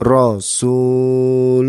rasuluhu.